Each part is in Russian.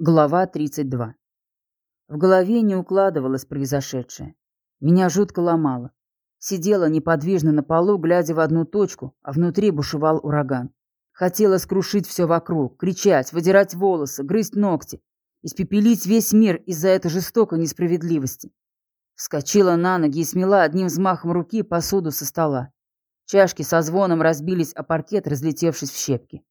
Глава 32. В голове не укладывалось произошедшее. Меня жутко ломало. Сидела неподвижно на полу, глядя в одну точку, а внутри бушевал ураган. Хотела скрушить все вокруг, кричать, выдирать волосы, грызть ногти, испепелить весь мир из-за этой жестокой несправедливости. Вскочила на ноги и смела одним взмахом руки посуду со стола. Чашки со звоном разбились о паркет, разлетевшись в щепки.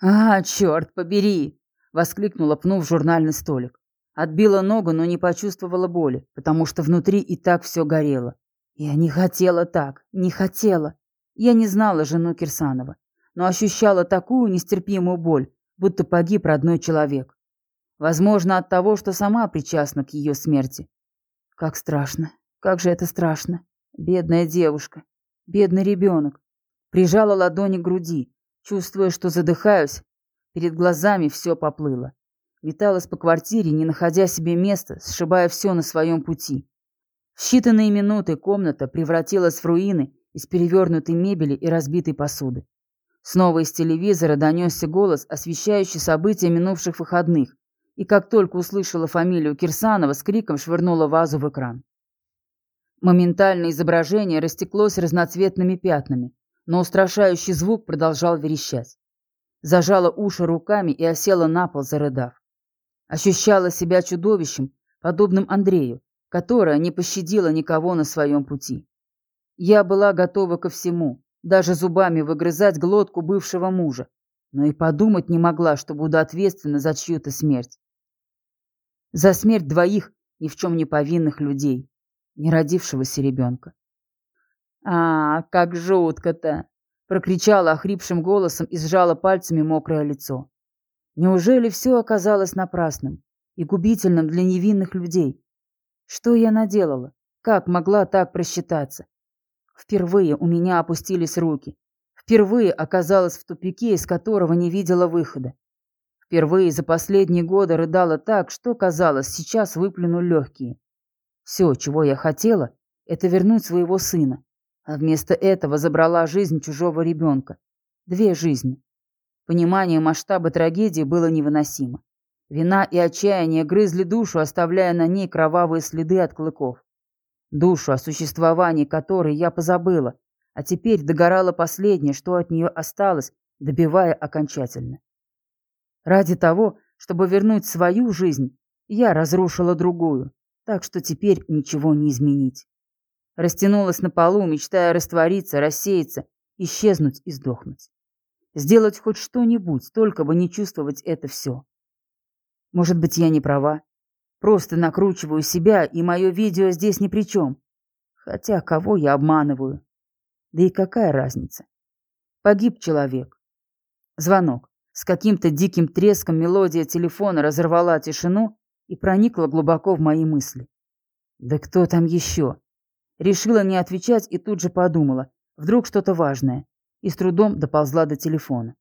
«А, черт побери!» Воскликнула, пнув журнальный столик. Отбила ногу, но не почувствовала боли, потому что внутри и так все горело. Я не хотела так, не хотела. Я не знала жену Кирсанова, но ощущала такую нестерпимую боль, будто погиб родной человек. Возможно, от того, что сама причастна к ее смерти. Как страшно, как же это страшно. Бедная девушка, бедный ребенок. Прижала ладони к груди, чувствуя, что задыхаюсь, Перед глазами все поплыло. Металась по квартире, не находя себе места, сшибая все на своем пути. В считанные минуты комната превратилась в руины из перевернутой мебели и разбитой посуды. Снова из телевизора донесся голос, освещающий события минувших выходных, и как только услышала фамилию Кирсанова, с криком швырнула вазу в экран. Моментально изображение растеклось разноцветными пятнами, но устрашающий звук продолжал верещать зажала уши руками и осела на пол, зарыдав. Ощущала себя чудовищем, подобным Андрею, которое не пощадило никого на своем пути. Я была готова ко всему, даже зубами выгрызать глотку бывшего мужа, но и подумать не могла, что буду ответственна за чью-то смерть. За смерть двоих ни в чем не повинных людей, не родившегося ребенка. А, как жутко-то! Прокричала охрипшим голосом и сжала пальцами мокрое лицо. Неужели все оказалось напрасным и губительным для невинных людей? Что я наделала? Как могла так просчитаться? Впервые у меня опустились руки. Впервые оказалась в тупике, из которого не видела выхода. Впервые за последние годы рыдала так, что, казалось, сейчас выплюну легкие. Все, чего я хотела, это вернуть своего сына а вместо этого забрала жизнь чужого ребенка. Две жизни. Понимание масштаба трагедии было невыносимо. Вина и отчаяние грызли душу, оставляя на ней кровавые следы от клыков. Душу, о существовании которой я позабыла, а теперь догорало последнее, что от нее осталось, добивая окончательно. Ради того, чтобы вернуть свою жизнь, я разрушила другую, так что теперь ничего не изменить. Растянулась на полу, мечтая раствориться, рассеяться, исчезнуть и сдохнуть. Сделать хоть что-нибудь, только бы не чувствовать это все. Может быть, я не права. Просто накручиваю себя, и мое видео здесь ни при чем. Хотя кого я обманываю? Да и какая разница? Погиб человек. Звонок. С каким-то диким треском мелодия телефона разорвала тишину и проникла глубоко в мои мысли. Да кто там еще? Решила не отвечать и тут же подумала, вдруг что-то важное, и с трудом доползла до телефона.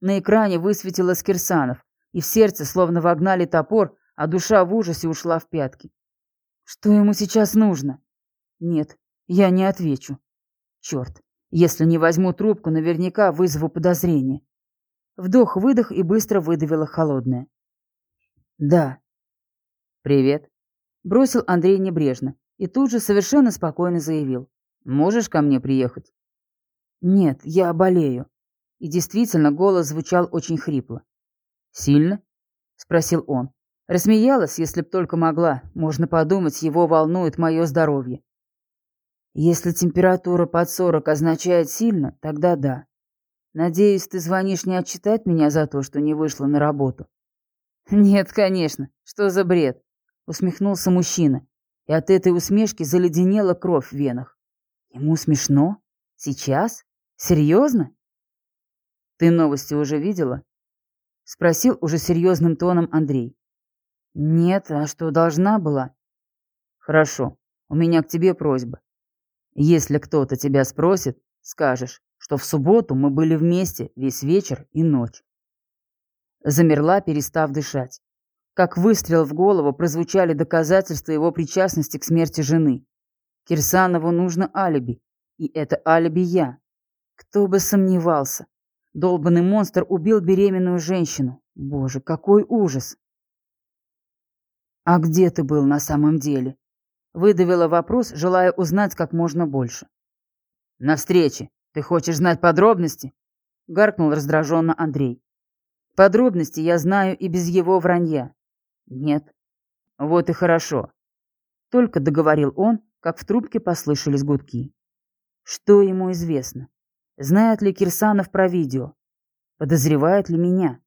На экране высветилось Кирсанов, и в сердце словно вогнали топор, а душа в ужасе ушла в пятки. Что ему сейчас нужно? Нет, я не отвечу. Черт, если не возьму трубку, наверняка вызову подозрение. Вдох-выдох и быстро выдавила холодное. Да. Привет. Бросил Андрей небрежно и тут же совершенно спокойно заявил. «Можешь ко мне приехать?» «Нет, я болею». И действительно, голос звучал очень хрипло. «Сильно?» — спросил он. Рассмеялась, если б только могла. Можно подумать, его волнует мое здоровье. Если температура под сорок означает сильно, тогда да. Надеюсь, ты звонишь не отчитать меня за то, что не вышла на работу. Нет, конечно. Что за бред? Усмехнулся мужчина и от этой усмешки заледенела кровь в венах. Ему смешно? Сейчас? Серьезно? Ты новости уже видела? Спросил уже серьезным тоном Андрей. Нет, а что должна была? Хорошо, у меня к тебе просьба. Если кто-то тебя спросит, скажешь, что в субботу мы были вместе весь вечер и ночь. Замерла, перестав дышать. Как выстрел в голову прозвучали доказательства его причастности к смерти жены. Кирсанову нужно алиби, и это алиби я. Кто бы сомневался. Долбанный монстр убил беременную женщину. Боже, какой ужас. «А где ты был на самом деле?» Выдавила вопрос, желая узнать как можно больше. «На встрече. Ты хочешь знать подробности?» Гаркнул раздраженно Андрей. «Подробности я знаю и без его вранья». «Нет». «Вот и хорошо». Только договорил он, как в трубке послышались гудки. Что ему известно? Знает ли Кирсанов про видео? Подозревает ли меня?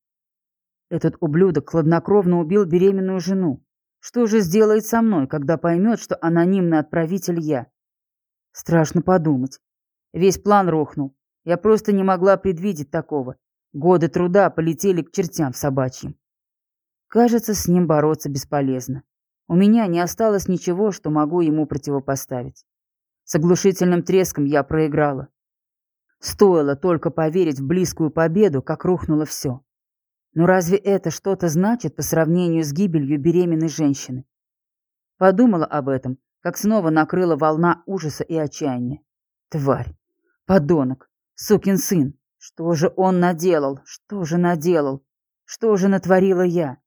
Этот ублюдок хладнокровно убил беременную жену. Что же сделает со мной, когда поймет, что анонимный отправитель я? Страшно подумать. Весь план рухнул. Я просто не могла предвидеть такого. Годы труда полетели к чертям собачьим. Кажется, с ним бороться бесполезно. У меня не осталось ничего, что могу ему противопоставить. С оглушительным треском я проиграла. Стоило только поверить в близкую победу, как рухнуло все. Но разве это что-то значит по сравнению с гибелью беременной женщины? Подумала об этом, как снова накрыла волна ужаса и отчаяния. Тварь, подонок, сукин сын, что же он наделал, что же наделал, что же натворила я?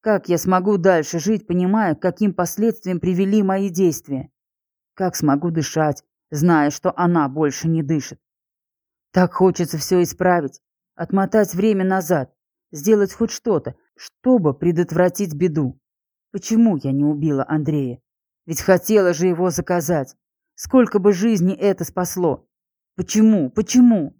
Как я смогу дальше жить, понимая, к каким последствиям привели мои действия? Как смогу дышать, зная, что она больше не дышит? Так хочется все исправить, отмотать время назад, сделать хоть что-то, чтобы предотвратить беду. Почему я не убила Андрея? Ведь хотела же его заказать. Сколько бы жизней это спасло? Почему? Почему?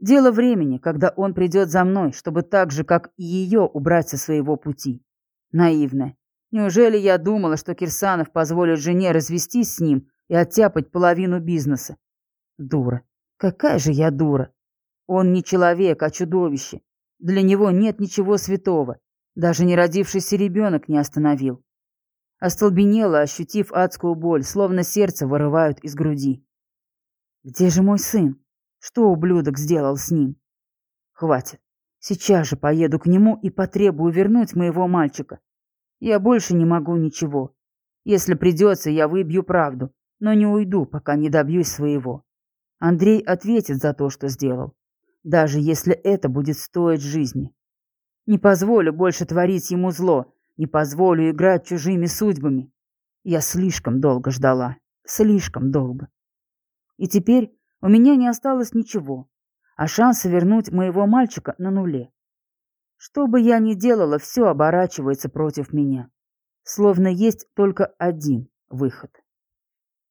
Дело времени, когда он придет за мной, чтобы так же, как и ее, убрать со своего пути. Наивно. Неужели я думала, что Кирсанов позволит жене развестись с ним и оттяпать половину бизнеса? Дура. Какая же я дура. Он не человек, а чудовище. Для него нет ничего святого. Даже не родившийся ребенок не остановил. Остолбенела, ощутив адскую боль, словно сердце вырывают из груди. Где же мой сын? Что ублюдок сделал с ним? Хватит. Сейчас же поеду к нему и потребую вернуть моего мальчика. Я больше не могу ничего. Если придется, я выбью правду, но не уйду, пока не добьюсь своего. Андрей ответит за то, что сделал даже если это будет стоить жизни. Не позволю больше творить ему зло, не позволю играть чужими судьбами. Я слишком долго ждала, слишком долго. И теперь у меня не осталось ничего, а шанса вернуть моего мальчика на нуле. Что бы я ни делала, все оборачивается против меня. Словно есть только один выход.